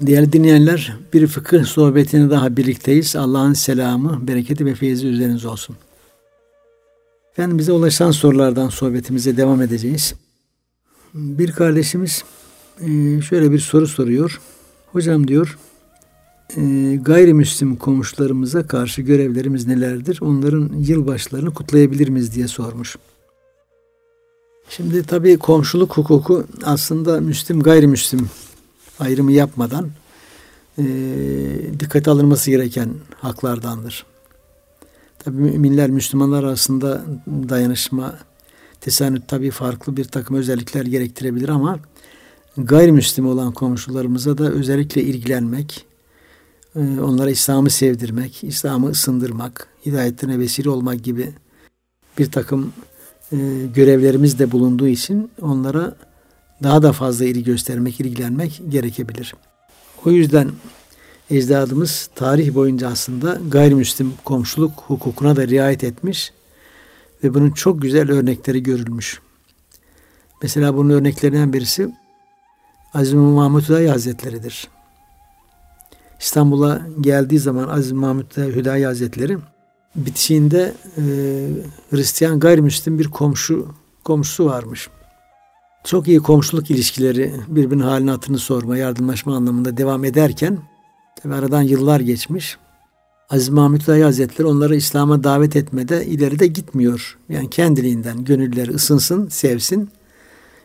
Değerli dinleyenler, bir fıkıh sohbetine daha birlikteyiz. Allah'ın selamı, bereketi ve feyzi üzerinize olsun. Efendim bize ulaşan sorulardan sohbetimize devam edeceğiz. Bir kardeşimiz e, şöyle bir soru soruyor. Hocam diyor, e, gayrimüslim komşularımıza karşı görevlerimiz nelerdir? Onların yılbaşlarını kutlayabilir miyiz diye sormuş. Şimdi tabii komşuluk hukuku aslında Müslüm gayrimüslim ayrımı yapmadan e, dikkate alınması gereken haklardandır. Tabi müminler, Müslümanlar arasında dayanışma, tesanüt tabi farklı bir takım özellikler gerektirebilir ama gayrimüslim olan komşularımıza da özellikle ilgilenmek, e, onlara İslam'ı sevdirmek, İslam'ı ısındırmak, hidayetine vesile olmak gibi bir takım e, görevlerimiz de bulunduğu için onlara daha da fazla ilgi göstermek, ilgilenmek gerekebilir. O yüzden ecdadımız tarih boyunca aslında gayrimüslim komşuluk hukukuna da riayet etmiş ve bunun çok güzel örnekleri görülmüş. Mesela bunun örneklerinden birisi Aziz Mahmud Hüdayi Hazretleri'dir. İstanbul'a geldiği zaman Aziz Mahmud Hüdayi Hazretleri bitişiğinde e, Hristiyan gayrimüslim bir komşu komşusu varmış. Çok iyi komşuluk ilişkileri birbirinin halini hatırını sorma, yardımlaşma anlamında devam ederken tabi aradan yıllar geçmiş. Aziz Mahmut Dayı Hazretleri onları İslam'a davet etmede ileri de gitmiyor. Yani kendiliğinden gönülleri ısınsın, sevsin.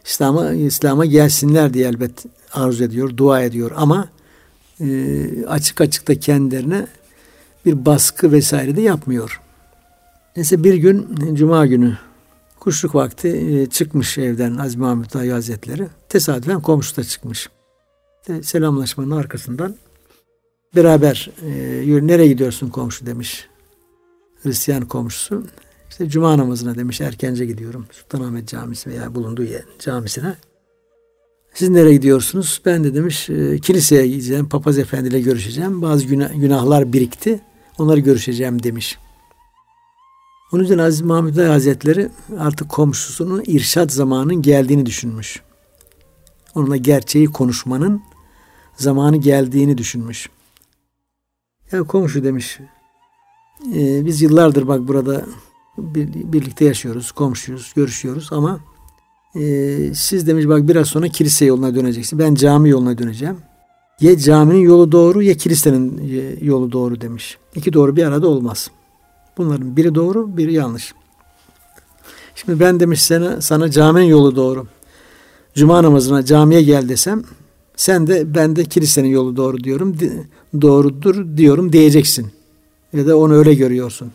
İslam'a İslam'a gelsinler diye elbet arzu ediyor, dua ediyor ama e, açık açık da kendilerine bir baskı vesaire de yapmıyor. Neyse bir gün Cuma günü kuşluk vakti e, çıkmış evden Aziz Mahmut Dayı Hazretleri. Tesadüfen komşu da çıkmış. Selamlaşmanın arkasından beraber e, nereye gidiyorsun komşu demiş. Hristiyan komşusu. İşte cuma namazına demiş erkence gidiyorum. Sultanahmet Camisi veya bulunduğu yer camisine. Siz nereye gidiyorsunuz? Ben de demiş e, kiliseye gideceğim. Papaz Efendi ile görüşeceğim. Bazı günahlar birikti. Onları görüşeceğim demiş. Onun için Aziz Mahmud Hazretleri artık komşusunun irşat zamanının geldiğini düşünmüş. Onunla gerçeği konuşmanın zamanı geldiğini düşünmüş. Ya komşu demiş, e, biz yıllardır bak burada bir, birlikte yaşıyoruz, komşuyuz, görüşüyoruz ama e, siz demiş bak biraz sonra kilise yoluna döneceksin. Ben cami yoluna döneceğim. Ya caminin yolu doğru ya kilisenin e, yolu doğru demiş. İki doğru bir arada olmaz. Bunların biri doğru, biri yanlış. Şimdi ben demiş sana, sana caminin yolu doğru. Cuma namazına camiye gel desem sen de ben de kilisenin yolu doğru diyorum. Doğrudur diyorum diyeceksin. Ya da onu öyle görüyorsun.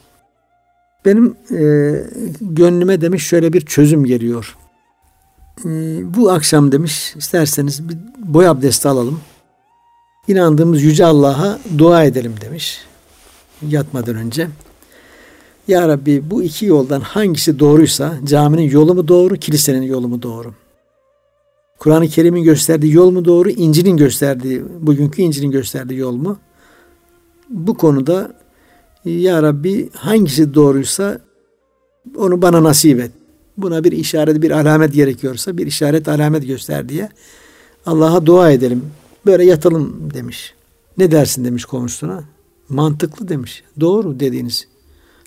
Benim e, gönlüme demiş şöyle bir çözüm geliyor. E, bu akşam demiş isterseniz bir boy abdesti alalım. İnandığımız Yüce Allah'a dua edelim demiş. Yatmadan önce. Ya Rabbi bu iki yoldan hangisi doğruysa caminin yolu mu doğru, kilisenin yolu mu doğru? Kur'an-ı Kerim'in gösterdiği yol mu doğru, İncil'in gösterdiği, bugünkü İncil'in gösterdiği yol mu? Bu konuda Ya Rabbi hangisi doğruysa onu bana nasip et. Buna bir işaret, bir alamet gerekiyorsa bir işaret, alamet göster diye Allah'a dua edelim. Böyle yatalım demiş. Ne dersin demiş komşusuna. Mantıklı demiş. Doğru dediğiniz.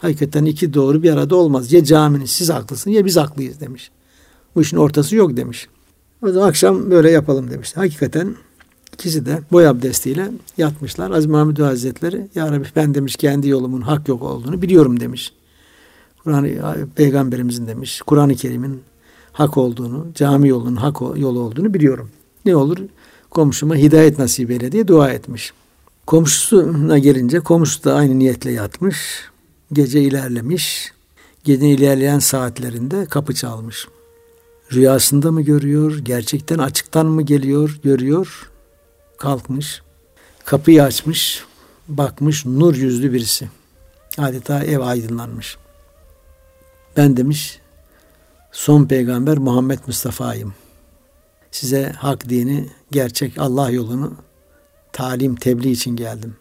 Hakikaten iki doğru bir arada olmaz. Ya caminin siz haklısın ya biz haklıyız demiş. Bu işin ortası yok demiş. O zaman akşam böyle yapalım demiş. Hakikaten ikisi de boy abdestiyle yatmışlar. Aziz Mahmud Hazretleri Ya Rabbi ben demiş kendi yolumun hak yok olduğunu biliyorum demiş. Kur'an peygamberimizin demiş. Kur'an-ı Kerim'in hak olduğunu, cami yolunun hak yolu olduğunu biliyorum. Ne olur komşuma hidayet nasip eyle diye dua etmiş. Komşusuna gelince komşusu da aynı niyetle yatmış. Gece ilerlemiş. Gece ilerleyen saatlerinde kapı çalmış. Rüyasında mı görüyor? Gerçekten açıktan mı geliyor? Görüyor. Kalkmış. Kapıyı açmış. Bakmış nur yüzlü birisi. Adeta ev aydınlanmış. Ben demiş son peygamber Muhammed Mustafa'yım. Size hak dini, gerçek Allah yolunu talim, tebliğ için geldim.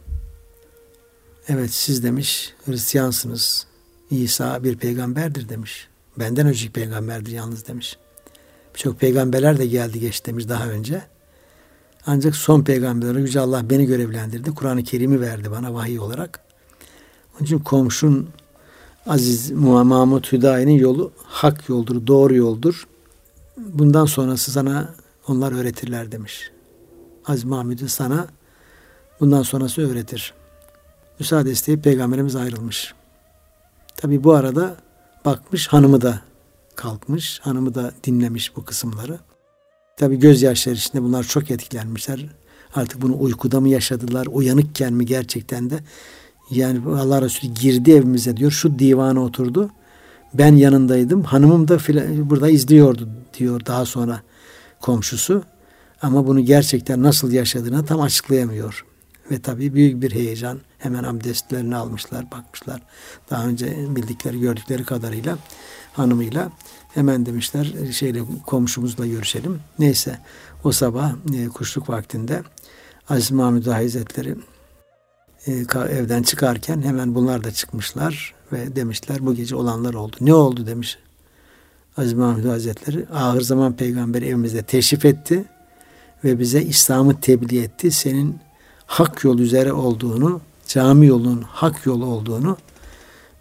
Evet siz demiş Hristiyansınız. İsa bir peygamberdir demiş. Benden önceki peygamberdir yalnız demiş. Birçok peygamberler de geldi geçti demiş daha önce. Ancak son peygamber olarak Yüce Allah beni görevlendirdi. Kur'an-ı Kerim'i verdi bana vahiy olarak. Onun için komşun Aziz Mahmut Hüdayi'nin yolu hak yoldur, doğru yoldur. Bundan sonrası sana onlar öğretirler demiş. Aziz Mahmud'u sana bundan sonrası öğretir. Müsaade isteyip peygamberimiz ayrılmış. Tabi bu arada bakmış hanımı da kalkmış. Hanımı da dinlemiş bu kısımları. Tabi gözyaşları içinde bunlar çok etkilenmişler. Artık bunu uykuda mı yaşadılar, uyanıkken mi gerçekten de yani Allah Resulü girdi evimize diyor. Şu divana oturdu. Ben yanındaydım. Hanımım da burada izliyordu diyor daha sonra komşusu. Ama bunu gerçekten nasıl yaşadığını tam açıklayamıyor. Ve tabii büyük bir heyecan. Hemen abdestlerini almışlar, bakmışlar. Daha önce bildikleri, gördükleri kadarıyla hanımıyla hemen demişler şeyle komşumuzla görüşelim. Neyse o sabah e, kuşluk vaktinde Aziz Mahmud Hazretleri e, evden çıkarken hemen bunlar da çıkmışlar ve demişler bu gece olanlar oldu. Ne oldu demiş Aziz Mahmud Hazretleri. Ahir zaman peygamber evimizde teşrif etti ve bize İslam'ı tebliğ etti. Senin hak yol üzere olduğunu, cami yolunun hak yolu olduğunu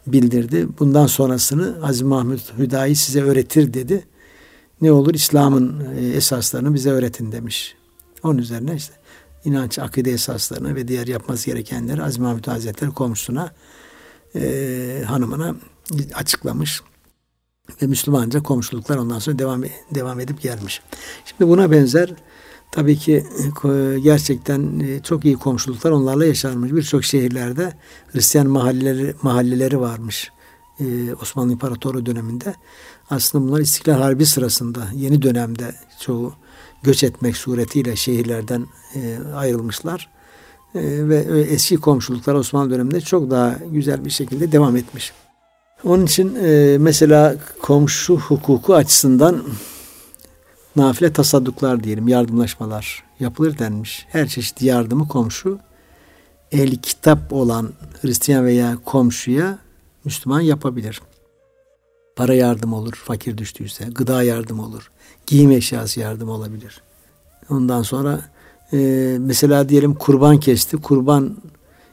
bildirdi. Bundan sonrasını Aziz Mahmud Hüdayi size öğretir dedi. Ne olur İslam'ın e, esaslarını bize öğretin demiş. Onun üzerine işte inanç, akide esaslarını ve diğer yapması gerekenleri Aziz Mahmud Hazretleri komşusuna, e, hanımına açıklamış. Ve Müslümanca komşuluklar ondan sonra devam devam edip gelmiş. Şimdi buna benzer tabii ki e, gerçekten e, çok iyi komşuluklar onlarla yaşanmış. Birçok şehirlerde Hristiyan mahalleleri mahalleleri varmış. Ee, Osmanlı İmparatoru döneminde. Aslında bunlar İstiklal Harbi sırasında yeni dönemde çoğu göç etmek suretiyle şehirlerden e, ayrılmışlar. E, ve eski komşuluklar Osmanlı döneminde çok daha güzel bir şekilde devam etmiş. Onun için e, mesela komşu hukuku açısından nafile tasadduklar diyelim, yardımlaşmalar yapılır denmiş. Her çeşit yardımı komşu ehli kitap olan Hristiyan veya komşuya Müslüman yapabilir. Para yardım olur fakir düştüyse, gıda yardım olur, giyim eşyası yardım olabilir. Ondan sonra e, mesela diyelim kurban kesti, kurban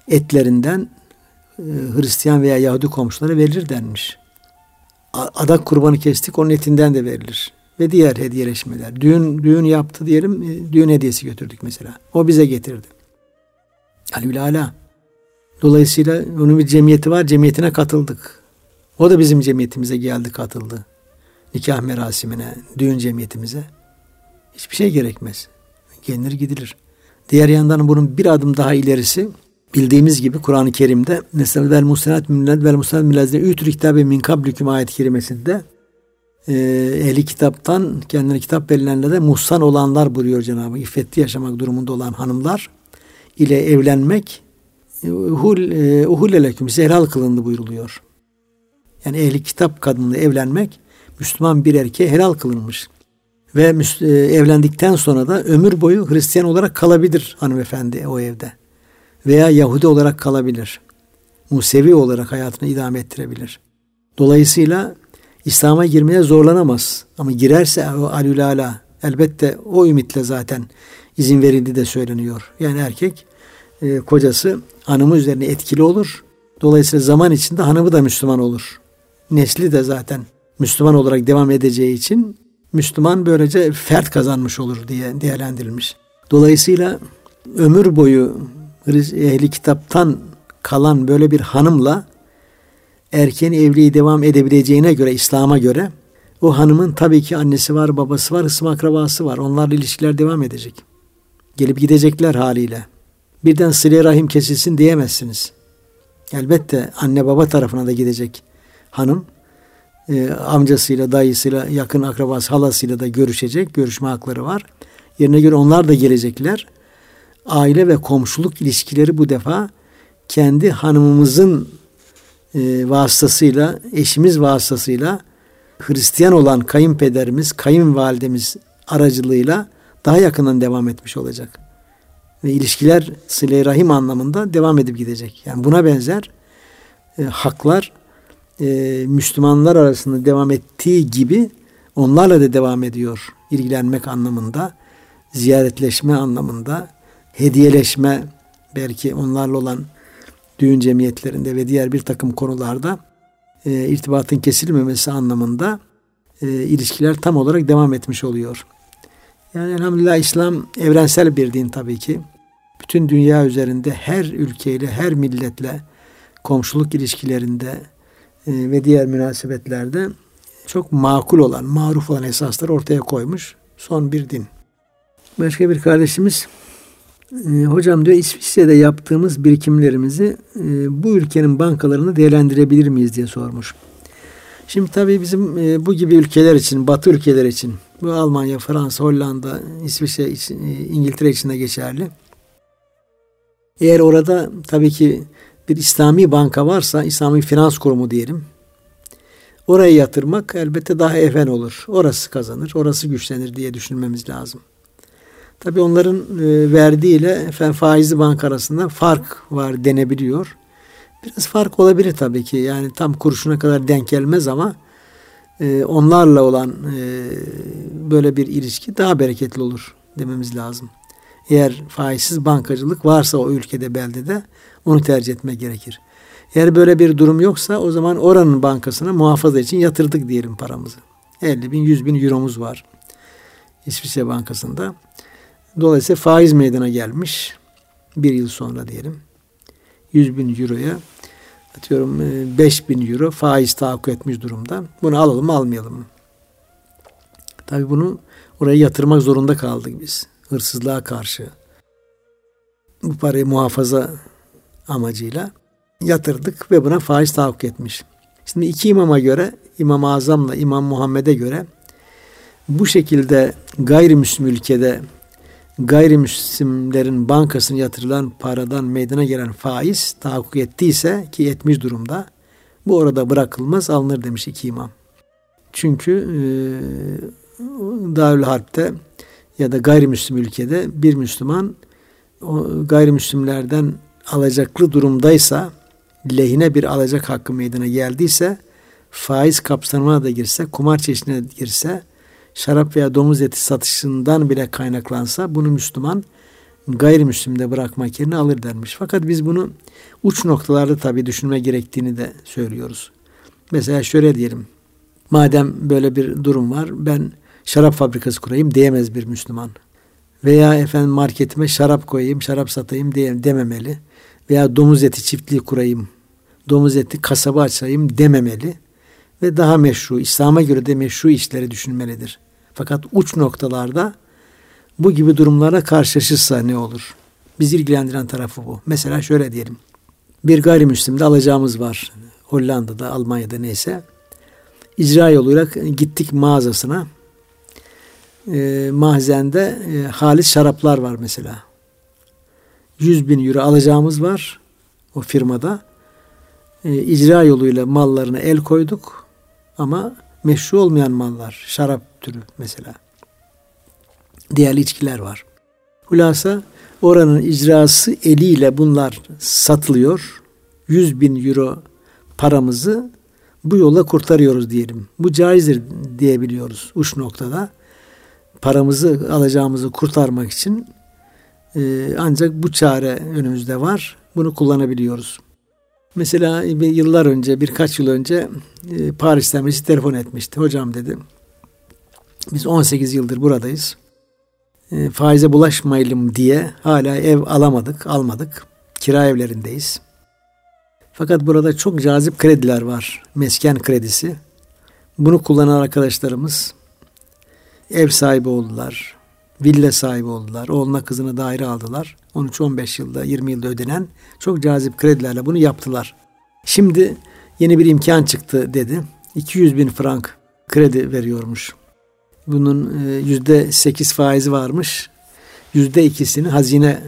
etlerinden e, Hristiyan veya Yahudi komşulara verilir denmiş. Adak kurbanı kestik, onun etinden de verilir. Ve diğer hediyeleşmeler. Düğün, düğün yaptı diyelim, e, düğün hediyesi götürdük mesela. O bize getirdi. Alülala. Dolayısıyla onun bir cemiyeti var, cemiyetine katıldık. O da bizim cemiyetimize geldi katıldı. Nikah merasimine, düğün cemiyetimize. Hiçbir şey gerekmez. Gelinir gidilir. Diğer yandan bunun bir adım daha ilerisi bildiğimiz gibi Kur'an-ı Kerim'de mesela vel musenat millet vel musenat millezine ütür kitabe min ayet-i kerimesinde e, ehli kitaptan kendine kitap verilenlere muhsan olanlar buyuruyor Cenab-ı İffetli yaşamak durumunda olan hanımlar ile evlenmek uhul, e, uhul size helal kılındı buyuruluyor. Yani ehli kitap kadınla evlenmek Müslüman bir erkeğe helal kılınmış. Ve e, evlendikten sonra da ömür boyu Hristiyan olarak kalabilir hanımefendi o evde. Veya Yahudi olarak kalabilir. Musevi olarak hayatını idame ettirebilir. Dolayısıyla İslam'a girmeye zorlanamaz. Ama girerse o alülala elbette o ümitle zaten izin verildi de söyleniyor. Yani erkek e, kocası hanımı üzerine etkili olur. Dolayısıyla zaman içinde hanımı da Müslüman olur. Nesli de zaten Müslüman olarak devam edeceği için Müslüman böylece fert kazanmış olur diye değerlendirilmiş. Dolayısıyla ömür boyu ehli kitaptan kalan böyle bir hanımla erken evliliği devam edebileceğine göre İslam'a göre o hanımın tabii ki annesi var, babası var, hısım akrabası var. Onlarla ilişkiler devam edecek. Gelip gidecekler haliyle. Birden sıle rahim kesilsin diyemezsiniz. Elbette anne baba tarafına da gidecek hanım e, amcasıyla, dayısıyla, yakın akrabası, halasıyla da görüşecek. Görüşme hakları var. Yerine göre onlar da gelecekler. Aile ve komşuluk ilişkileri bu defa kendi hanımımızın e, vasıtasıyla, eşimiz vasıtasıyla Hristiyan olan kayınpederimiz, kayınvalidemiz aracılığıyla daha yakından devam etmiş olacak. Ve ilişkiler sıle rahim anlamında devam edip gidecek. Yani buna benzer e, haklar e, Müslümanlar arasında devam ettiği gibi onlarla da devam ediyor ilgilenmek anlamında. ziyaretleşme anlamında, hediyeleşme, belki onlarla olan düğün cemiyetlerinde ve diğer bir takım konularda e, irtibatın kesilmemesi anlamında e, ilişkiler tam olarak devam etmiş oluyor. Yani elhamdülillah İslam evrensel bir din tabii ki. Bütün dünya üzerinde her ülkeyle, her milletle komşuluk ilişkilerinde e, ve diğer münasebetlerde çok makul olan, maruf olan esaslar ortaya koymuş son bir din. Başka bir kardeşimiz e, hocam diyor İsviçre'de yaptığımız birikimlerimizi e, bu ülkenin bankalarını değerlendirebilir miyiz diye sormuş. Şimdi tabii bizim e, bu gibi ülkeler için, Batı ülkeler için, bu Almanya, Fransa, Hollanda, İsviçre, İngiltere için de geçerli. Eğer orada tabii ki bir İslami banka varsa, İslami finans kurumu diyelim, oraya yatırmak elbette daha even olur. Orası kazanır, orası güçlenir diye düşünmemiz lazım. Tabi onların e, verdiği ile efendim, faizli banka arasında fark var denebiliyor. Biraz fark olabilir tabii ki. Yani tam kuruşuna kadar denk gelmez ama e, onlarla olan e, böyle bir ilişki daha bereketli olur dememiz lazım. Eğer faizsiz bankacılık varsa o ülkede, beldede onu tercih etmek gerekir. Eğer böyle bir durum yoksa o zaman oranın bankasına muhafaza için yatırdık diyelim paramızı. 50 bin, 100 bin euromuz var İsviçre Bankası'nda. Dolayısıyla faiz meydana gelmiş. Bir yıl sonra diyelim. 100 bin euroya atıyorum 5 e, bin euro faiz tahakkuk etmiş durumda. Bunu alalım mı almayalım mı? Tabii bunu oraya yatırmak zorunda kaldık biz. Hırsızlığa karşı. Bu parayı muhafaza amacıyla yatırdık ve buna faiz tahakkuk etmiş. Şimdi iki imama göre İmam-ı Azam'la İmam Muhammed'e göre bu şekilde gayrimüslim ülkede gayrimüslimlerin bankasına yatırılan paradan meydana gelen faiz tahakkuk ettiyse ki etmiş durumda bu orada bırakılmaz alınır demiş iki imam. Çünkü e, Darül Harp'te ya da gayrimüslim ülkede bir Müslüman o gayrimüslimlerden alacaklı durumdaysa lehine bir alacak hakkı meydana geldiyse faiz kapsamına da girse, kumar çeşidine girse şarap veya domuz eti satışından bile kaynaklansa bunu Müslüman gayrimüslimde bırakmak yerine alır denmiş. Fakat biz bunu uç noktalarda tabii düşünme gerektiğini de söylüyoruz. Mesela şöyle diyelim. Madem böyle bir durum var ben şarap fabrikası kurayım diyemez bir Müslüman. Veya efendim marketime şarap koyayım, şarap satayım diye dememeli. Veya domuz eti çiftliği kurayım, domuz eti kasabı açayım dememeli ve daha meşru, İslam'a göre de meşru işleri düşünmelidir. Fakat uç noktalarda bu gibi durumlara karşılaşırsa ne olur? Biz ilgilendiren tarafı bu. Mesela şöyle diyelim. Bir gayrimüslimde alacağımız var. Hollanda'da, Almanya'da neyse. İcra yoluyla gittik mağazasına. E, mahzende e, halis şaraplar var mesela. 100 bin euro alacağımız var o firmada. E, icra yoluyla mallarına el koyduk. Ama meşru olmayan mallar, şarap türü mesela. Diğer içkiler var. Hulasa oranın icrası eliyle bunlar satılıyor. 100 bin euro paramızı bu yolla kurtarıyoruz diyelim. Bu caizdir diyebiliyoruz uç noktada. Paramızı alacağımızı kurtarmak için e, ancak bu çare önümüzde var. Bunu kullanabiliyoruz. Mesela yıllar önce, birkaç yıl önce e, Paris'ten birisi telefon etmişti. Hocam dedi, biz 18 yıldır buradayız. E, faize bulaşmayalım diye hala ev alamadık, almadık. Kira evlerindeyiz. Fakat burada çok cazip krediler var. Mesken kredisi. Bunu kullanan arkadaşlarımız ev sahibi oldular. Villa sahibi oldular. Oğluna kızına daire aldılar. 13-15 yılda 20 yılda ödenen çok cazip kredilerle bunu yaptılar. Şimdi yeni bir imkan çıktı dedi. 200 bin frank kredi veriyormuş. Bunun e, yüzde sekiz faizi varmış. Yüzde ikisini hazine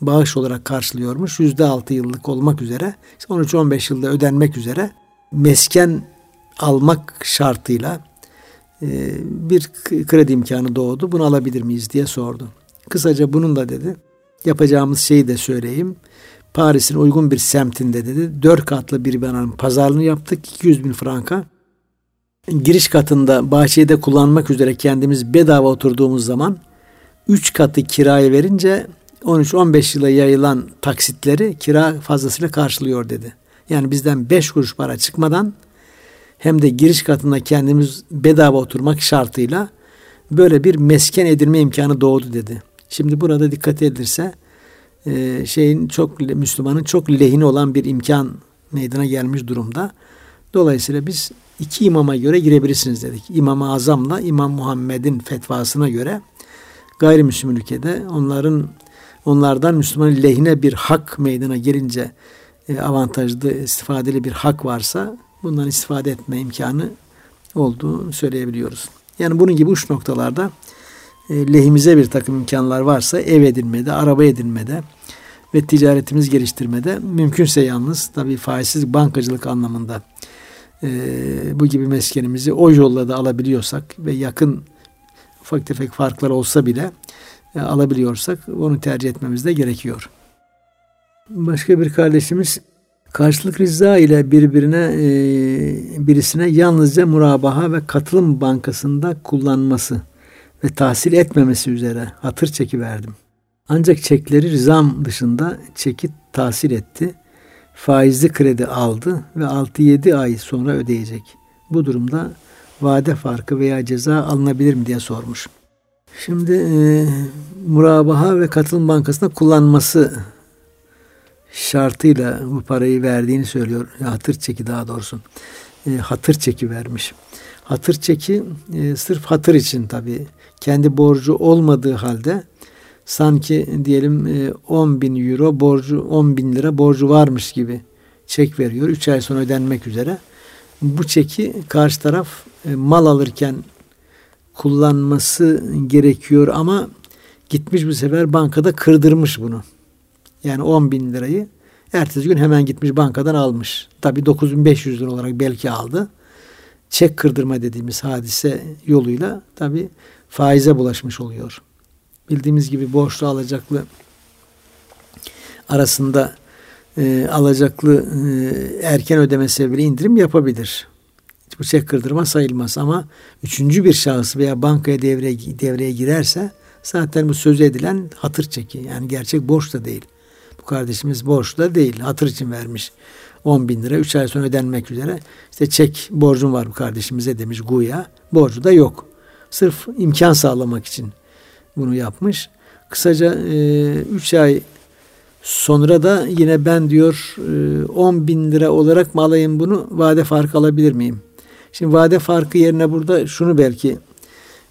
bağış olarak karşılıyormuş. Yüzde altı yıllık olmak üzere 13-15 yılda ödenmek üzere mesken almak şartıyla bir kredi imkanı doğdu. Bunu alabilir miyiz diye sordu. Kısaca bunun da dedi yapacağımız şeyi de söyleyeyim. Paris'in uygun bir semtinde dedi. Dört katlı bir binanın pazarlığını yaptık. 200 bin franka. Giriş katında bahçeyi de kullanmak üzere kendimiz bedava oturduğumuz zaman 3 katı kiraya verince 13-15 yıla yayılan taksitleri kira fazlasıyla karşılıyor dedi. Yani bizden 5 kuruş para çıkmadan hem de giriş katında kendimiz bedava oturmak şartıyla böyle bir mesken edilme imkanı doğdu dedi. Şimdi burada dikkat edilirse e, şeyin çok Müslümanın çok lehine olan bir imkan meydana gelmiş durumda. Dolayısıyla biz iki imama göre girebilirsiniz dedik. İmam-ı Azam'la İmam Muhammed'in fetvasına göre gayrimüslim ülkede onların onlardan Müslümanın lehine bir hak meydana gelince e, avantajlı, istifadeli bir hak varsa bundan istifade etme imkanı olduğunu söyleyebiliyoruz. Yani bunun gibi uç noktalarda e, lehimize bir takım imkanlar varsa ev edinmede, araba edinmede ve ticaretimiz geliştirmede mümkünse yalnız tabi faizsiz bankacılık anlamında e, bu gibi meskenimizi o yolla da alabiliyorsak ve yakın ufak tefek farklar olsa bile e, alabiliyorsak onu tercih etmemiz de gerekiyor. Başka bir kardeşimiz karşılık rıza ile birbirine e, birisine yalnızca murabaha ve katılım bankasında kullanması ve tahsil etmemesi üzere hatır çeki verdim. Ancak çekleri rızam dışında çeki tahsil etti. Faizli kredi aldı ve 6-7 ay sonra ödeyecek. Bu durumda vade farkı veya ceza alınabilir mi diye sormuş. Şimdi e, murabaha ve katılım bankasında kullanması şartıyla bu parayı verdiğini söylüyor. Hatır çeki daha doğrusu. E, hatır çeki vermiş. Hatır çeki e, sırf hatır için tabi kendi borcu olmadığı halde sanki diyelim 10 e, bin euro borcu 10 bin lira borcu varmış gibi çek veriyor. 3 ay sonra ödenmek üzere. Bu çeki karşı taraf e, mal alırken kullanması gerekiyor ama gitmiş bu sefer bankada kırdırmış bunu. Yani 10 bin lirayı ertesi gün hemen gitmiş bankadan almış. Tabi 9500 lira olarak belki aldı. Çek kırdırma dediğimiz hadise yoluyla tabi faize bulaşmış oluyor. Bildiğimiz gibi borçlu alacaklı arasında e, alacaklı e, erken ödeme sebebiyle indirim yapabilir. Bu çek kırdırma sayılmaz ama üçüncü bir şahıs veya bankaya devreye, devreye girerse zaten bu söz edilen hatır çeki. Yani gerçek borç da değil. Kardeşimiz borç da değil. Hatır için vermiş. 10 bin lira 3 ay sonra ödenmek üzere. İşte çek borcum var bu kardeşimize demiş Guya. Borcu da yok. Sırf imkan sağlamak için bunu yapmış. Kısaca 3 e, ay sonra da yine ben diyor 10 e, bin lira olarak mı alayım bunu vade farkı alabilir miyim? Şimdi vade farkı yerine burada şunu belki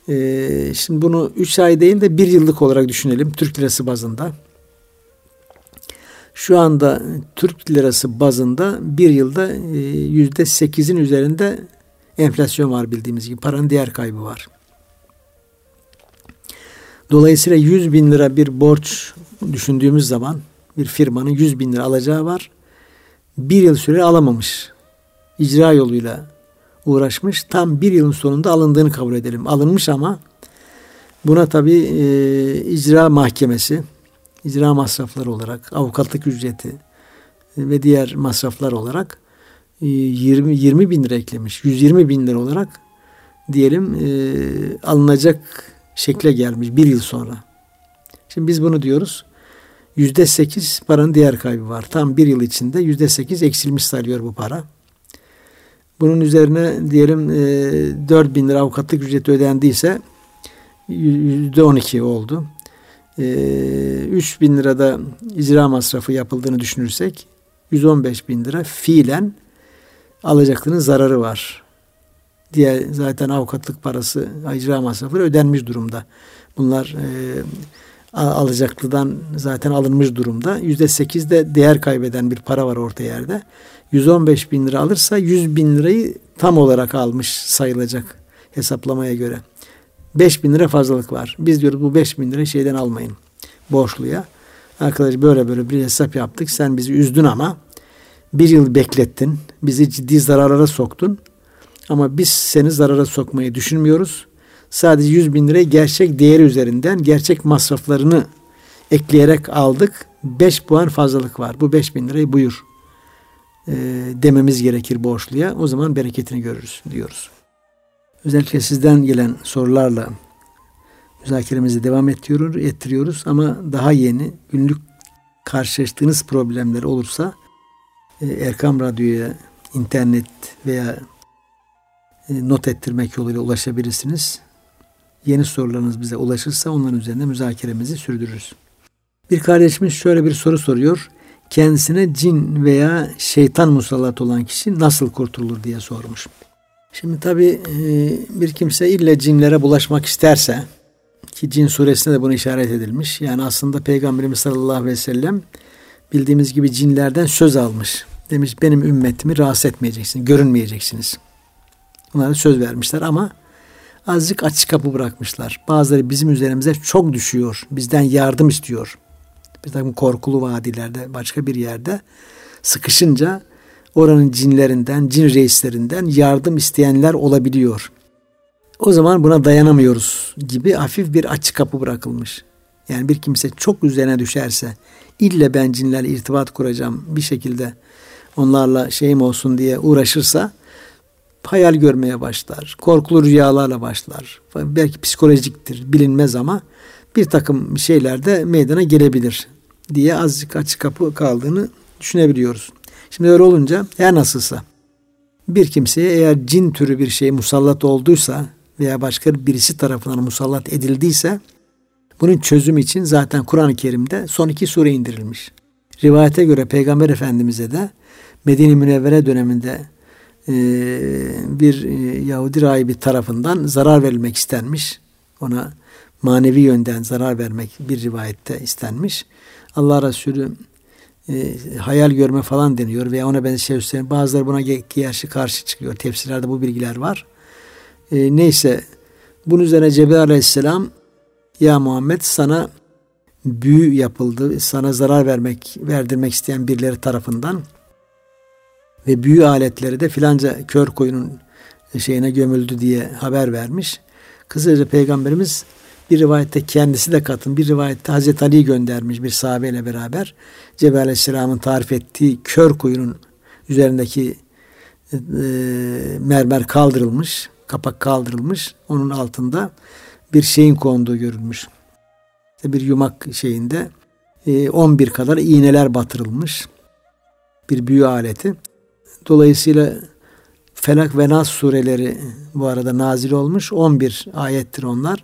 e, şimdi bunu 3 ay değil de 1 yıllık olarak düşünelim Türk lirası bazında. Şu anda Türk lirası bazında bir yılda yüzde sekizin üzerinde enflasyon var bildiğimiz gibi. Paranın değer kaybı var. Dolayısıyla 100 bin lira bir borç düşündüğümüz zaman bir firmanın 100 bin lira alacağı var. Bir yıl süre alamamış. İcra yoluyla uğraşmış. Tam bir yılın sonunda alındığını kabul edelim. Alınmış ama buna tabi e, icra mahkemesi, icra masrafları olarak, avukatlık ücreti ve diğer masraflar olarak 20, e, 20 bin lira eklemiş. 120 bin lira olarak diyelim e, alınacak şekle gelmiş bir yıl sonra. Şimdi biz bunu diyoruz. Yüzde sekiz paranın diğer kaybı var. Tam bir yıl içinde yüzde sekiz eksilmiş sayılıyor bu para. Bunun üzerine diyelim e, 4 bin lira avukatlık ücreti ödendiyse yüzde on iki oldu. E, 3 bin lirada icra masrafı yapıldığını düşünürsek 115 bin lira fiilen alacaklının zararı var diye zaten avukatlık parası, icra masrafları ödenmiş durumda. Bunlar e, alacaklıdan zaten alınmış durumda. Yüzde sekiz de değer kaybeden bir para var orta yerde. 115 bin lira alırsa 100 bin lirayı tam olarak almış sayılacak hesaplamaya göre. 5 bin lira fazlalık var. Biz diyoruz bu 5 bin lirayı şeyden almayın. Borçluya. Arkadaş böyle böyle bir hesap yaptık. Sen bizi üzdün ama bir yıl beklettin. Bizi ciddi zararlara soktun. Ama biz seni zarara sokmayı düşünmüyoruz. Sadece 100 bin lirayı gerçek değeri üzerinden gerçek masraflarını ekleyerek aldık. 5 puan fazlalık var. Bu 5 bin lirayı buyur e, dememiz gerekir borçluya. O zaman bereketini görürüz diyoruz. Özellikle sizden gelen sorularla müzakeremizi devam ettiriyor, ettiriyoruz ama daha yeni günlük karşılaştığınız problemler olursa e, Erkam Radyo'ya internet veya e, not ettirmek yoluyla ulaşabilirsiniz. Yeni sorularınız bize ulaşırsa onların üzerinde müzakeremizi sürdürürüz. Bir kardeşimiz şöyle bir soru soruyor. Kendisine cin veya şeytan musallat olan kişi nasıl kurtulur diye sormuş. Şimdi tabi e, bir kimse ille cinlere bulaşmak isterse ki cin suresinde de bunu işaret edilmiş. Yani aslında Peygamberimiz sallallahu aleyhi ve sellem bildiğimiz gibi cinlerden söz almış. Demiş benim ümmetimi rahatsız etmeyeceksiniz, görünmeyeceksiniz. Bunlara söz vermişler ama azıcık açık kapı bırakmışlar. Bazıları bizim üzerimize çok düşüyor. Bizden yardım istiyor. Bir takım korkulu vadilerde başka bir yerde sıkışınca oranın cinlerinden, cin reislerinden yardım isteyenler olabiliyor. O zaman buna dayanamıyoruz gibi hafif bir açık kapı bırakılmış. Yani bir kimse çok üzerine düşerse ille ben cinlerle irtibat kuracağım bir şekilde onlarla şeyim olsun diye uğraşırsa hayal görmeye başlar. Korkulu rüyalarla başlar. Belki psikolojiktir bilinmez ama bir takım şeyler de meydana gelebilir diye azıcık açık kapı kaldığını düşünebiliyoruz. Şimdi öyle olunca her nasılsa bir kimseye eğer cin türü bir şey musallat olduysa veya başka birisi tarafından musallat edildiyse bunun çözümü için zaten Kur'an-ı Kerim'de son iki sure indirilmiş. Rivayete göre Peygamber Efendimiz'e de Medine Münevvere döneminde e, bir e, Yahudi rahibi tarafından zarar verilmek istenmiş. Ona manevi yönden zarar vermek bir rivayette istenmiş. Allah Resulü e, hayal görme falan deniyor veya ona benzer üstlenir. Bazıları buna gerçi karşı çıkıyor. Tefsirlerde bu bilgiler var. E, neyse bunun üzerine Cebrail Aleyhisselam ya Muhammed sana büyü yapıldı. Sana zarar vermek, verdirmek isteyen birileri tarafından ve büyü aletleri de filanca kör koyunun şeyine gömüldü diye haber vermiş. Kısaca Peygamberimiz bir rivayette kendisi de katın, bir rivayette Hazreti Ali göndermiş bir sahabeyle beraber. Cebrail Aleyhisselam'ın tarif ettiği kör kuyunun üzerindeki e, mermer kaldırılmış, kapak kaldırılmış. Onun altında bir şeyin konduğu görülmüş. Bir yumak şeyinde e, 11 kadar iğneler batırılmış. Bir büyü aleti. Dolayısıyla Felak ve Nas sureleri bu arada nazil olmuş. 11 ayettir onlar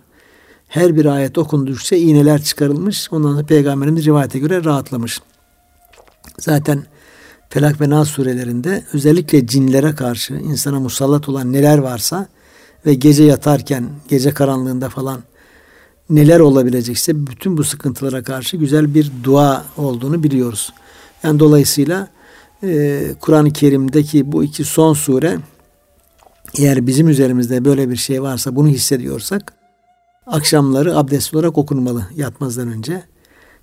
her bir ayet okundukça iğneler çıkarılmış. Ondan sonra peygamberimiz rivayete göre rahatlamış. Zaten Felak ve Nas surelerinde özellikle cinlere karşı insana musallat olan neler varsa ve gece yatarken, gece karanlığında falan neler olabilecekse bütün bu sıkıntılara karşı güzel bir dua olduğunu biliyoruz. Yani dolayısıyla e, Kur'an-ı Kerim'deki bu iki son sure eğer bizim üzerimizde böyle bir şey varsa bunu hissediyorsak akşamları abdest olarak okunmalı yatmazdan önce.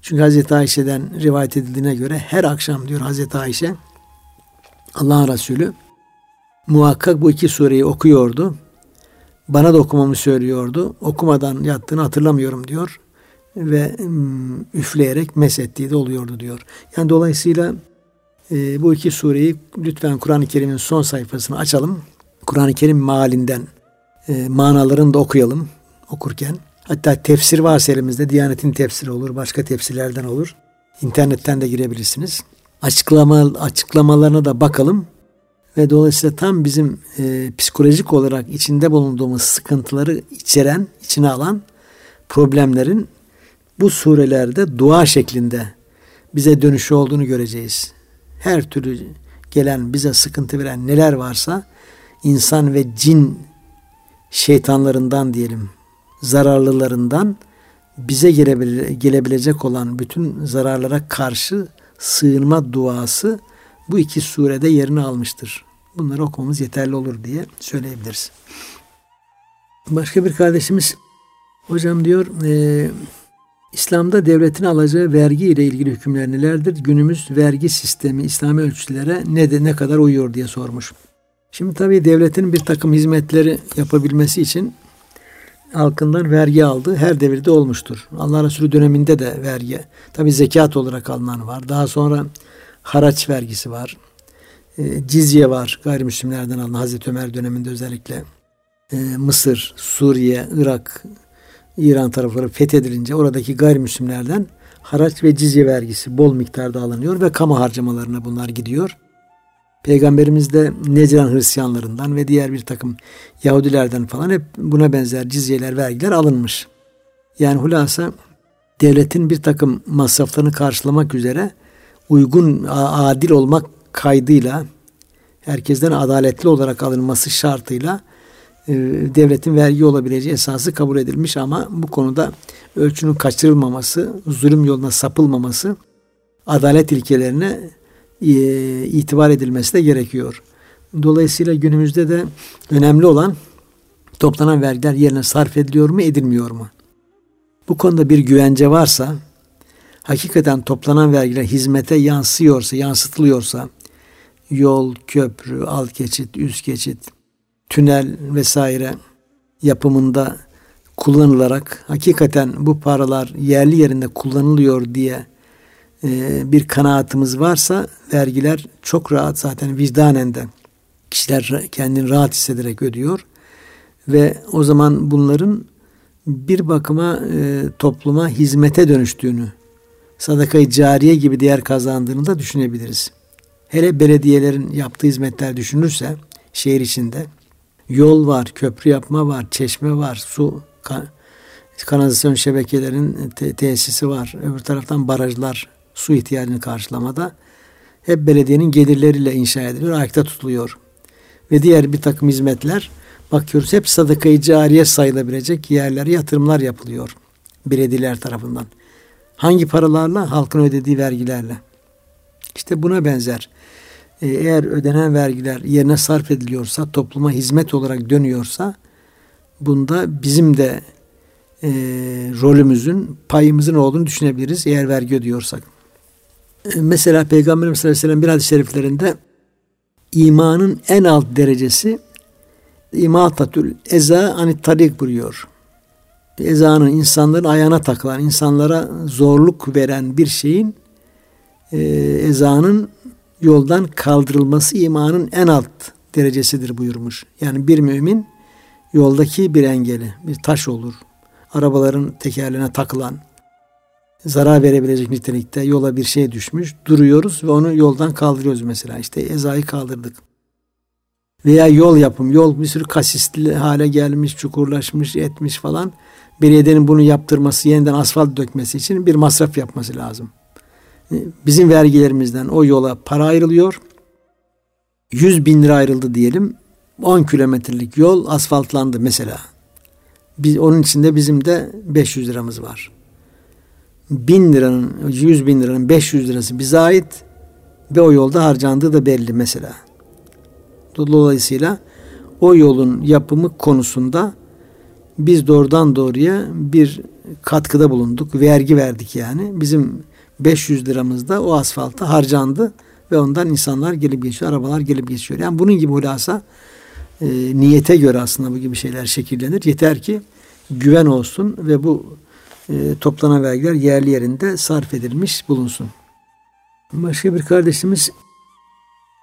Çünkü Hazreti Ayşe'den rivayet edildiğine göre her akşam diyor Hazreti Ayşe Allah'ın Resulü muhakkak bu iki sureyi okuyordu. Bana da okumamı söylüyordu. Okumadan yattığını hatırlamıyorum diyor. Ve hmm, üfleyerek mesettiği de oluyordu diyor. Yani dolayısıyla e, bu iki sureyi lütfen Kur'an-ı Kerim'in son sayfasını açalım. Kur'an-ı Kerim malinden e, manalarını da okuyalım okurken. Hatta tefsir varsa elimizde Diyanet'in tefsiri olur, başka tefsirlerden olur. İnternetten de girebilirsiniz. Açıklama, açıklamalarına da bakalım. Ve dolayısıyla tam bizim e, psikolojik olarak içinde bulunduğumuz sıkıntıları içeren, içine alan problemlerin bu surelerde dua şeklinde bize dönüşü olduğunu göreceğiz. Her türlü gelen bize sıkıntı veren neler varsa insan ve cin şeytanlarından diyelim zararlılarından bize gelebilecek olan bütün zararlara karşı sığınma duası bu iki surede yerini almıştır. Bunları okumamız yeterli olur diye söyleyebiliriz. Başka bir kardeşimiz hocam diyor e, İslam'da devletin alacağı vergi ile ilgili hükümler nelerdir? Günümüz vergi sistemi İslami ölçülere ne de ne kadar uyuyor diye sormuş. Şimdi tabii devletin bir takım hizmetleri yapabilmesi için halkından vergi aldı. Her devirde olmuştur. Allah Resulü döneminde de vergi. Tabi zekat olarak alınan var. Daha sonra haraç vergisi var. E, cizye var gayrimüslimlerden alınan Hazreti Ömer döneminde özellikle. E, Mısır, Suriye, Irak İran tarafları fethedilince oradaki gayrimüslimlerden haraç ve cizye vergisi bol miktarda alınıyor ve kamu harcamalarına bunlar gidiyor. Peygamberimiz de Necran Hristiyanlarından ve diğer bir takım Yahudilerden falan hep buna benzer cizyeler, vergiler alınmış. Yani hulasa devletin bir takım masraflarını karşılamak üzere uygun, adil olmak kaydıyla herkesten adaletli olarak alınması şartıyla e, devletin vergi olabileceği esası kabul edilmiş ama bu konuda ölçünün kaçırılmaması, zulüm yoluna sapılmaması, adalet ilkelerine itibar edilmesi de gerekiyor. Dolayısıyla günümüzde de önemli olan toplanan vergiler yerine sarf ediliyor mu, edilmiyor mu? Bu konuda bir güvence varsa, hakikaten toplanan vergiler hizmete yansıyorsa, yansıtılıyorsa, yol, köprü, alt geçit, üst geçit, tünel vesaire yapımında kullanılarak hakikaten bu paralar yerli yerinde kullanılıyor diye e, bir kanaatimiz varsa vergiler çok rahat zaten vicdanen de kişiler kendini rahat hissederek ödüyor ve o zaman bunların bir bakıma e, topluma hizmete dönüştüğünü sadakayı cariye gibi değer kazandığını da düşünebiliriz. Hele belediyelerin yaptığı hizmetler düşünürse şehir içinde yol var, köprü yapma var, çeşme var, su kanalizasyon şebekelerin te- tesisi var. Öbür taraftan barajlar su ihtiyacını karşılamada hep belediyenin gelirleriyle inşa ediliyor, ayakta tutuluyor. Ve diğer bir takım hizmetler bakıyoruz hep sadakayı cariye sayılabilecek yerlere yatırımlar yapılıyor belediyeler tarafından. Hangi paralarla? Halkın ödediği vergilerle. İşte buna benzer. Ee, eğer ödenen vergiler yerine sarf ediliyorsa, topluma hizmet olarak dönüyorsa bunda bizim de e, rolümüzün, payımızın olduğunu düşünebiliriz eğer vergi ödüyorsak. Mesela Peygamberimiz sallallahu aleyhi ve sellem bir hadis-i şeriflerinde imanın en alt derecesi imatatül eza anit tarik buyuruyor. Ezanın insanların ayağına takılan, insanlara zorluk veren bir şeyin e, ezanın yoldan kaldırılması imanın en alt derecesidir buyurmuş. Yani bir mümin yoldaki bir engeli, bir taş olur. Arabaların tekerlerine takılan, zarar verebilecek nitelikte yola bir şey düşmüş. Duruyoruz ve onu yoldan kaldırıyoruz mesela. İşte ezayı kaldırdık. Veya yol yapım. Yol bir sürü kasisli hale gelmiş, çukurlaşmış, etmiş falan. Belediyenin bunu yaptırması, yeniden asfalt dökmesi için bir masraf yapması lazım. Bizim vergilerimizden o yola para ayrılıyor. 100 bin lira ayrıldı diyelim. 10 kilometrelik yol asfaltlandı mesela. Biz, onun içinde bizim de 500 liramız var. 1000 liranın, 100 bin liranın 500 lirası bize ait ve o yolda harcandığı da belli mesela. Dolayısıyla o yolun yapımı konusunda biz doğrudan doğruya bir katkıda bulunduk. Vergi verdik yani. Bizim 500 liramız da o asfalta harcandı ve ondan insanlar gelip geçiyor, arabalar gelip geçiyor. Yani bunun gibi hulasa e, niyete göre aslında bu gibi şeyler şekillenir. Yeter ki güven olsun ve bu e, toplanan vergiler yerli yerinde sarf edilmiş bulunsun. Başka bir kardeşimiz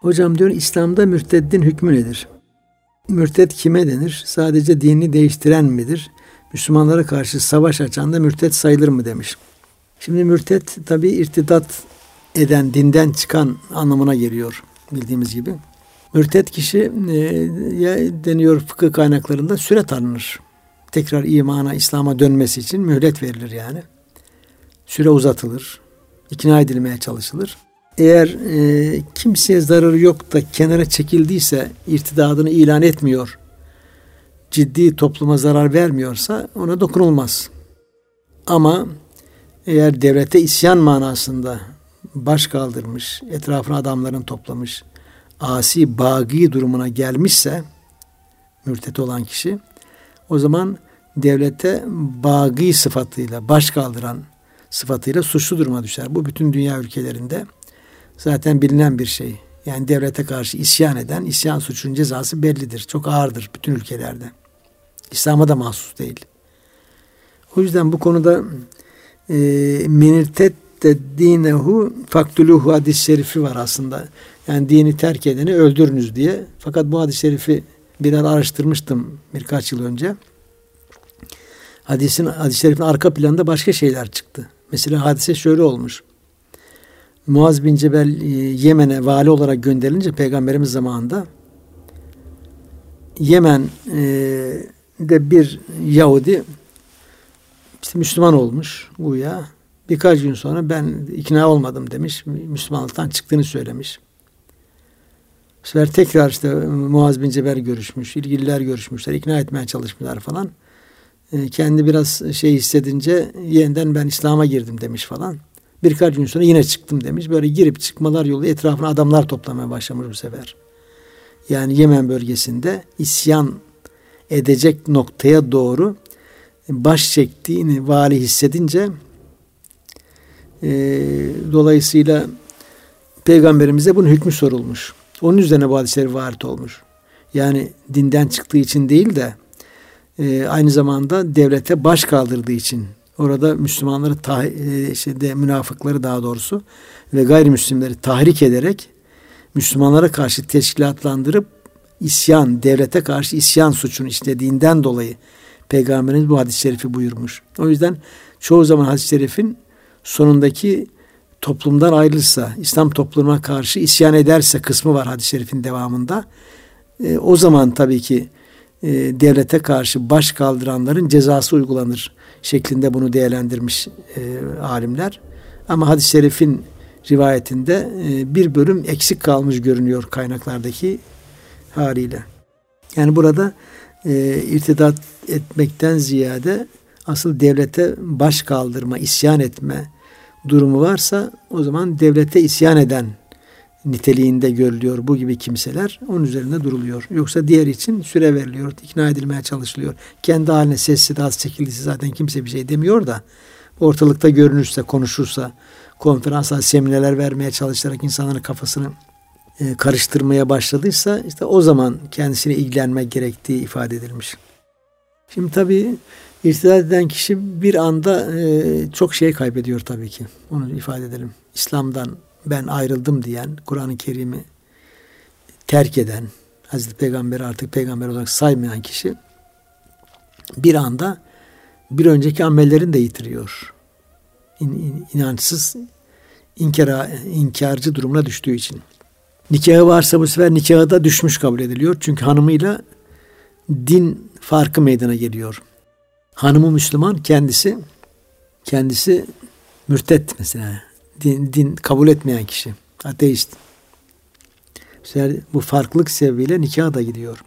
hocam diyor İslam'da mürteddin hükmü nedir? Mürted kime denir? Sadece dinini değiştiren midir? Müslümanlara karşı savaş açan da mürted sayılır mı demiş. Şimdi mürted tabi irtidat eden, dinden çıkan anlamına geliyor bildiğimiz gibi. Mürted kişi e, ya deniyor fıkıh kaynaklarında süre tanınır. Tekrar imana, İslam'a dönmesi için mühlet verilir yani. Süre uzatılır. ikna edilmeye çalışılır. Eğer e, kimseye zararı yok da kenara çekildiyse, irtidadını ilan etmiyor, ciddi topluma zarar vermiyorsa ona dokunulmaz. Ama eğer devlete isyan manasında baş kaldırmış, etrafına adamların toplamış, asi, bagi durumuna gelmişse mürtet olan kişi o zaman devlete bagi sıfatıyla, baş kaldıran sıfatıyla suçlu duruma düşer. Bu bütün dünya ülkelerinde zaten bilinen bir şey. Yani devlete karşı isyan eden, isyan suçunun cezası bellidir. Çok ağırdır bütün ülkelerde. İslam'a da mahsus değil. O yüzden bu konuda e, menirtette dinehu faktuluhu hadis-i şerifi var aslında. Yani dini terk edeni öldürünüz diye. Fakat bu hadis-i şerifi biraz araştırmıştım birkaç yıl önce. hadisin hadis-i şerifin arka planında başka şeyler çıktı. Mesela hadise şöyle olmuş. Muaz bin Cebel e, Yemen'e vali olarak gönderilince peygamberimiz zamanında Yemen'de bir Yahudi işte Müslüman olmuş bu ya. Birkaç gün sonra ben ikna olmadım demiş. Müslümanlıktan çıktığını söylemiş. Bu sefer tekrar işte Muaz bin Cebel görüşmüş. ilgililer görüşmüşler. ikna etmeye çalışmışlar falan. E, kendi biraz şey hissedince yeniden ben İslam'a girdim demiş falan. Birkaç gün sonra yine çıktım demiş. Böyle girip çıkmalar yolu etrafına adamlar toplamaya başlamış bu sefer. Yani Yemen bölgesinde isyan edecek noktaya doğru baş çektiğini vali hissedince e, dolayısıyla peygamberimize bunun hükmü sorulmuş. Onun üzerine bu hadisleri varit olmuş. Yani dinden çıktığı için değil de e, aynı zamanda devlete baş kaldırdığı için orada Müslümanları tah, e, işte de, münafıkları daha doğrusu ve gayrimüslimleri tahrik ederek Müslümanlara karşı teşkilatlandırıp isyan, devlete karşı isyan suçunu işlediğinden dolayı Peygamberimiz bu hadis-i şerifi buyurmuş. O yüzden çoğu zaman hadis-i şerifin sonundaki toplumdan ayrılırsa, İslam toplumuna karşı isyan ederse kısmı var hadis-i şerifin devamında. E, o zaman tabii ki e, devlete karşı baş kaldıranların cezası uygulanır şeklinde bunu değerlendirmiş e, alimler. Ama hadis-i şerifin rivayetinde e, bir bölüm eksik kalmış görünüyor kaynaklardaki haliyle. Yani burada e, irtidat etmekten ziyade asıl devlete baş kaldırma, isyan etme durumu varsa o zaman devlete isyan eden niteliğinde görülüyor bu gibi kimseler. Onun üzerinde duruluyor. Yoksa diğer için süre veriliyor, ikna edilmeye çalışılıyor. Kendi haline sessiz az çekildiyse zaten kimse bir şey demiyor da ortalıkta görünürse, konuşursa, konferanslar, seminerler vermeye çalışarak insanların kafasını e, karıştırmaya başladıysa işte o zaman kendisine ilgilenmek gerektiği ifade edilmiş. Şimdi tabii irtidat eden kişi bir anda e, çok şey kaybediyor tabii ki. Onu ifade edelim. İslam'dan ben ayrıldım diyen, Kur'an-ı Kerim'i terk eden, Hazreti Peygamber'i artık peygamber olarak saymayan kişi bir anda bir önceki amellerini de yitiriyor. İn, in, inançsız, inkara, inkarcı durumuna düştüğü için. Nikahı varsa bu sefer nikahı da düşmüş kabul ediliyor. Çünkü hanımıyla din farkı meydana geliyor. Hanımı Müslüman, kendisi kendisi mürtet mesela. Din, din kabul etmeyen kişi. Ateist. Bu farklılık sebebiyle nikah da gidiyor.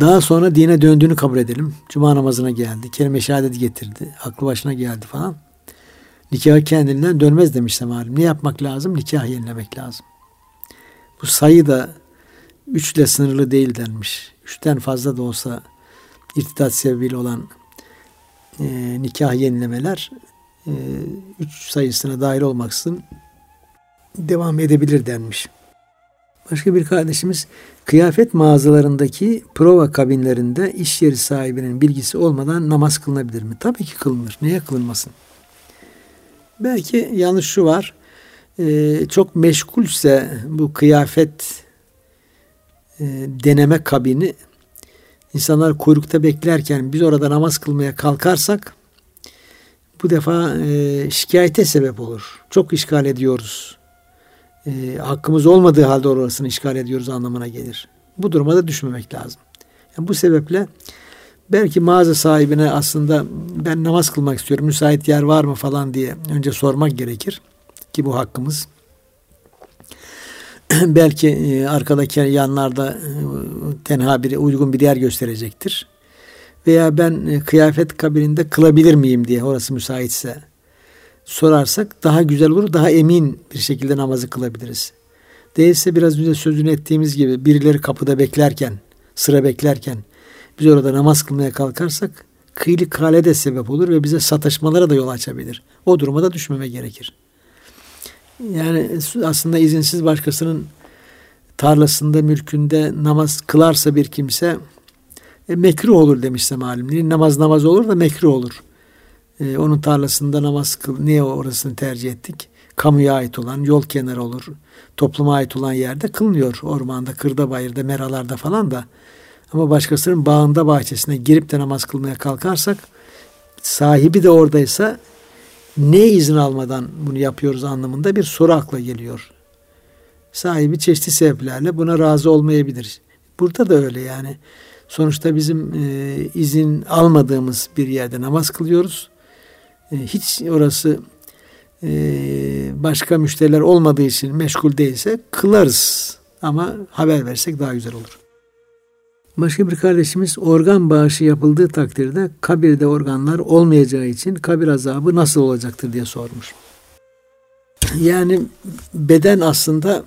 Daha sonra dine döndüğünü kabul edelim. Cuma namazına geldi. Kelime şehadet getirdi. Aklı başına geldi falan. Nikah kendinden dönmez demiştim malum. Ne yapmak lazım? Nikah yenilemek lazım. Bu sayı da üçle sınırlı değil denmiş. Üçten fazla da olsa irtidat sebebiyle olan e, nikah yenilemeler e, üç sayısına dahil olmaksızın devam edebilir denmiş. Başka bir kardeşimiz kıyafet mağazalarındaki prova kabinlerinde iş yeri sahibinin bilgisi olmadan namaz kılınabilir mi? Tabii ki kılınır. Niye kılınmasın? Belki yanlış şu var. Ee, çok meşgulse bu kıyafet e, deneme kabini insanlar kuyrukta beklerken biz orada namaz kılmaya kalkarsak bu defa e, şikayete sebep olur. Çok işgal ediyoruz. E, hakkımız olmadığı halde orasını işgal ediyoruz anlamına gelir. Bu duruma da düşmemek lazım. Yani bu sebeple belki mağaza sahibine aslında ben namaz kılmak istiyorum müsait yer var mı falan diye önce sormak gerekir ki bu hakkımız. belki e, arkadaki yanlarda e, tenha bir uygun bir yer gösterecektir. Veya ben e, kıyafet kabininde kılabilir miyim diye orası müsaitse sorarsak daha güzel olur, daha emin bir şekilde namazı kılabiliriz. Değilse biraz önce sözünü ettiğimiz gibi birileri kapıda beklerken, sıra beklerken biz orada namaz kılmaya kalkarsak kıyılık kale de sebep olur ve bize sataşmalara da yol açabilir. O duruma da düşmeme gerekir. Yani aslında izinsiz başkasının tarlasında, mülkünde namaz kılarsa bir kimse e, mekruh olur demişse malum. Namaz namaz olur da mekruh olur. E, onun tarlasında namaz kıl. Niye orasını tercih ettik? Kamuya ait olan, yol kenarı olur. Topluma ait olan yerde kılınıyor. Ormanda, kırda, bayırda, meralarda falan da. Ama başkasının bağında, bahçesine girip de namaz kılmaya kalkarsak sahibi de oradaysa ne izin almadan bunu yapıyoruz anlamında bir soru akla geliyor. Sahibi çeşitli sebeplerle buna razı olmayabilir. Burada da öyle yani. Sonuçta bizim e, izin almadığımız bir yerde namaz kılıyoruz. E, hiç orası e, başka müşteriler olmadığı için meşgul değilse kılarız. Ama haber versek daha güzel olur. Başka bir kardeşimiz organ bağışı yapıldığı takdirde kabirde organlar olmayacağı için kabir azabı nasıl olacaktır diye sormuş. Yani beden aslında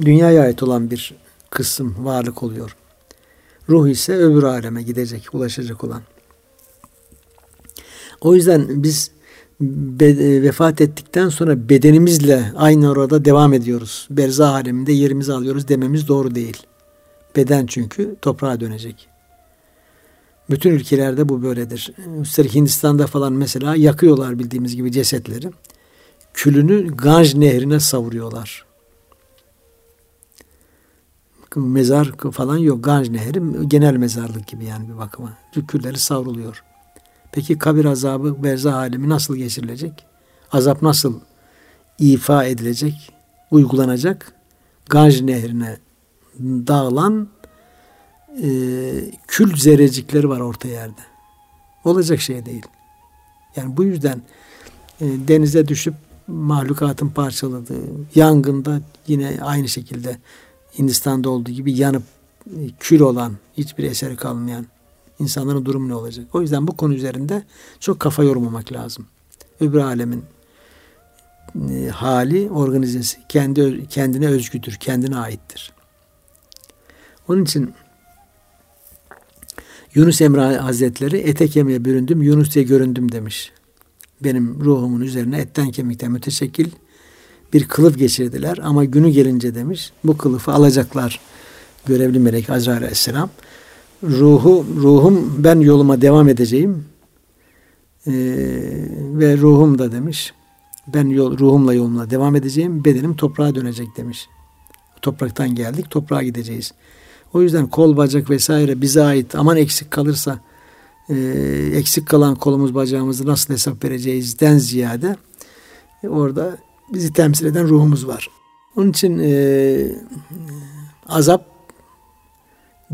dünyaya ait olan bir kısım varlık oluyor. Ruh ise öbür aleme gidecek, ulaşacak olan. O yüzden biz vefat ettikten sonra bedenimizle aynı orada devam ediyoruz. Berzah aleminde yerimizi alıyoruz dememiz doğru değil. Beden çünkü toprağa dönecek. Bütün ülkelerde bu böyledir. Üstelik Hindistan'da falan mesela yakıyorlar bildiğimiz gibi cesetleri. Külünü Ganj nehrine savuruyorlar. Mezar falan yok. Ganj nehri genel mezarlık gibi yani bir bakıma. Külleri savruluyor. Peki kabir azabı, berzah alemi nasıl geçirilecek? Azap nasıl ifa edilecek, uygulanacak? Ganj nehrine dağılan e, kül zerrecikleri var orta yerde. Olacak şey değil. Yani bu yüzden e, denize düşüp mahlukatın parçaladığı, yangında yine aynı şekilde Hindistan'da olduğu gibi yanıp e, kül olan, hiçbir eseri kalmayan insanların durumu ne olacak? O yüzden bu konu üzerinde çok kafa yormamak lazım. Öbür alemin e, hali, organizesi kendi kendine özgüdür, kendine aittir. Onun için Yunus Emre Hazretleri ete kemiğe büründüm, Yunus diye göründüm demiş. Benim ruhumun üzerine etten kemikten müteşekkil bir kılıf geçirdiler ama günü gelince demiş bu kılıfı alacaklar görevli melek Azrail Aleyhisselam. Ruhu, ruhum ben yoluma devam edeceğim ee, ve ruhum da demiş ben yol, ruhumla yoluma devam edeceğim bedenim toprağa dönecek demiş. Topraktan geldik toprağa gideceğiz. O yüzden kol, bacak vesaire bize ait. Aman eksik kalırsa e, eksik kalan kolumuz, bacağımızı nasıl hesap vereceğizden ziyade e, orada bizi temsil eden ruhumuz var. Onun için e, azap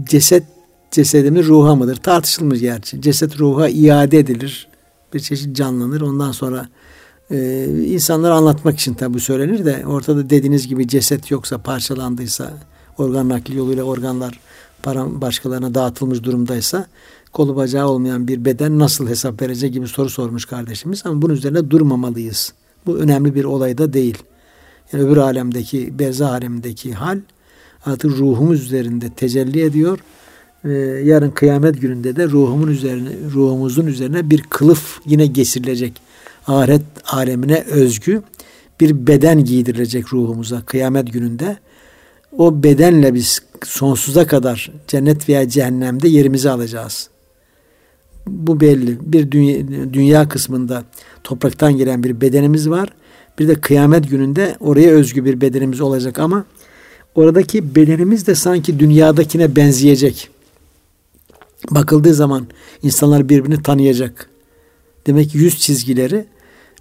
ceset cesedimiz ruha mıdır? Tartışılmış gerçi. Ceset ruha iade edilir. Bir çeşit canlanır. Ondan sonra e, insanlara anlatmak için tabi söylenir de ortada dediğiniz gibi ceset yoksa parçalandıysa organ nakli yoluyla organlar para başkalarına dağıtılmış durumdaysa kolu bacağı olmayan bir beden nasıl hesap verecek gibi soru sormuş kardeşimiz. Ama bunun üzerine durmamalıyız. Bu önemli bir olay da değil. Yani öbür alemdeki, berzah alemindeki hal artık ruhumuz üzerinde tecelli ediyor. Ee, yarın kıyamet gününde de ruhumun üzerine, ruhumuzun üzerine bir kılıf yine geçirilecek. Ahiret alemine özgü bir beden giydirilecek ruhumuza kıyamet gününde o bedenle biz sonsuza kadar cennet veya cehennemde yerimizi alacağız. Bu belli. Bir dünya, dünya kısmında topraktan gelen bir bedenimiz var. Bir de kıyamet gününde oraya özgü bir bedenimiz olacak ama oradaki bedenimiz de sanki dünyadakine benzeyecek. Bakıldığı zaman insanlar birbirini tanıyacak. Demek ki yüz çizgileri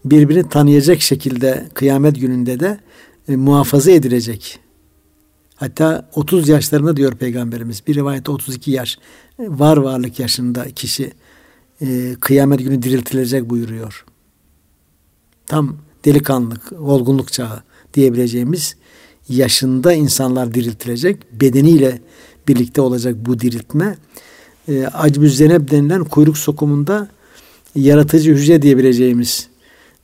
birbirini tanıyacak şekilde kıyamet gününde de e, muhafaza edilecek. Hatta 30 yaşlarında diyor Peygamberimiz. Bir rivayette 32 yaş var varlık yaşında kişi e, kıyamet günü diriltilecek buyuruyor. Tam delikanlık, olgunluk çağı diyebileceğimiz yaşında insanlar diriltilecek. Bedeniyle birlikte olacak bu diriltme. E, Zeneb denilen kuyruk sokumunda yaratıcı hücre diyebileceğimiz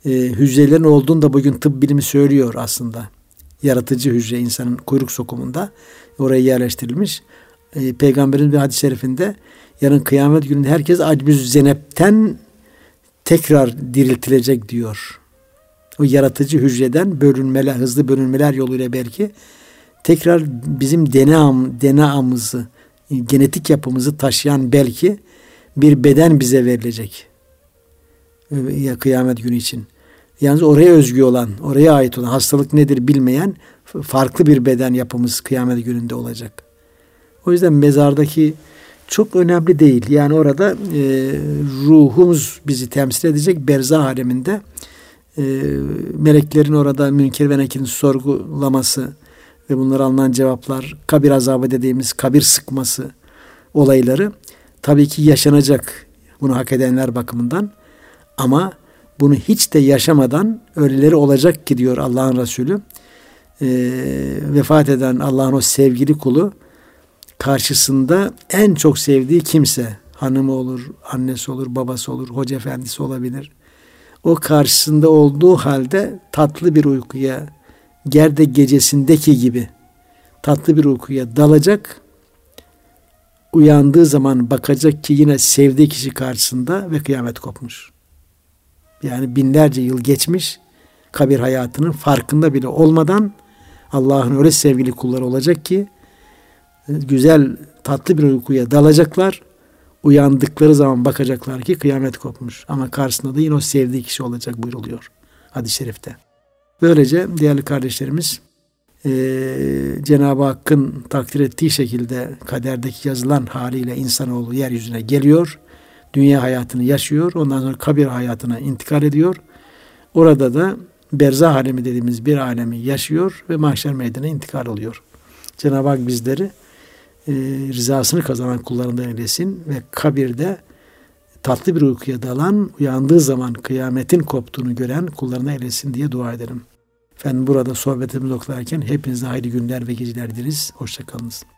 e, hücrelerin olduğunu da bugün tıp bilimi söylüyor aslında yaratıcı hücre insanın kuyruk sokumunda oraya yerleştirilmiş. E, Peygamberin bir hadis-i şerifinde yarın kıyamet gününde herkes acbüz zenepten tekrar diriltilecek diyor. O yaratıcı hücreden bölünmeler, hızlı bölünmeler yoluyla belki tekrar bizim DNA, DNA'mızı, genetik yapımızı taşıyan belki bir beden bize verilecek. Ya kıyamet günü için. Yalnız oraya özgü olan, oraya ait olan hastalık nedir bilmeyen farklı bir beden yapımız kıyamet gününde olacak. O yüzden mezardaki çok önemli değil. Yani orada e, ruhumuz bizi temsil edecek berzah aleminde e, meleklerin orada münker ve nekirin sorgulaması ve bunlara alınan cevaplar, kabir azabı dediğimiz kabir sıkması olayları tabii ki yaşanacak bunu hak edenler bakımından ama bunu hiç de yaşamadan öyleleri olacak ki diyor Allah'ın Resulü. E, vefat eden Allah'ın o sevgili kulu karşısında en çok sevdiği kimse hanımı olur, annesi olur, babası olur, hoca efendisi olabilir. O karşısında olduğu halde tatlı bir uykuya, gerde gecesindeki gibi tatlı bir uykuya dalacak. Uyandığı zaman bakacak ki yine sevdiği kişi karşısında ve kıyamet kopmuş. Yani binlerce yıl geçmiş kabir hayatının farkında bile olmadan Allah'ın öyle sevgili kulları olacak ki güzel tatlı bir uykuya dalacaklar. Uyandıkları zaman bakacaklar ki kıyamet kopmuş. Ama karşısında da yine o sevdiği kişi olacak buyruluyor hadis-i şerifte. Böylece değerli kardeşlerimiz e, Cenab-ı Hakk'ın takdir ettiği şekilde kaderdeki yazılan haliyle insanoğlu yeryüzüne geliyor. Dünya hayatını yaşıyor. Ondan sonra kabir hayatına intikal ediyor. Orada da berzah alemi dediğimiz bir alemi yaşıyor ve mahşer meydana intikal oluyor. Cenab-ı Hak bizleri e, rızasını kazanan kullarından eylesin ve kabirde tatlı bir uykuya dalan, uyandığı zaman kıyametin koptuğunu gören kullarına eylesin diye dua edelim. Efendim burada sohbetimizi okularken hepinize hayırlı günler ve geceler dileriz. Hoşçakalınız.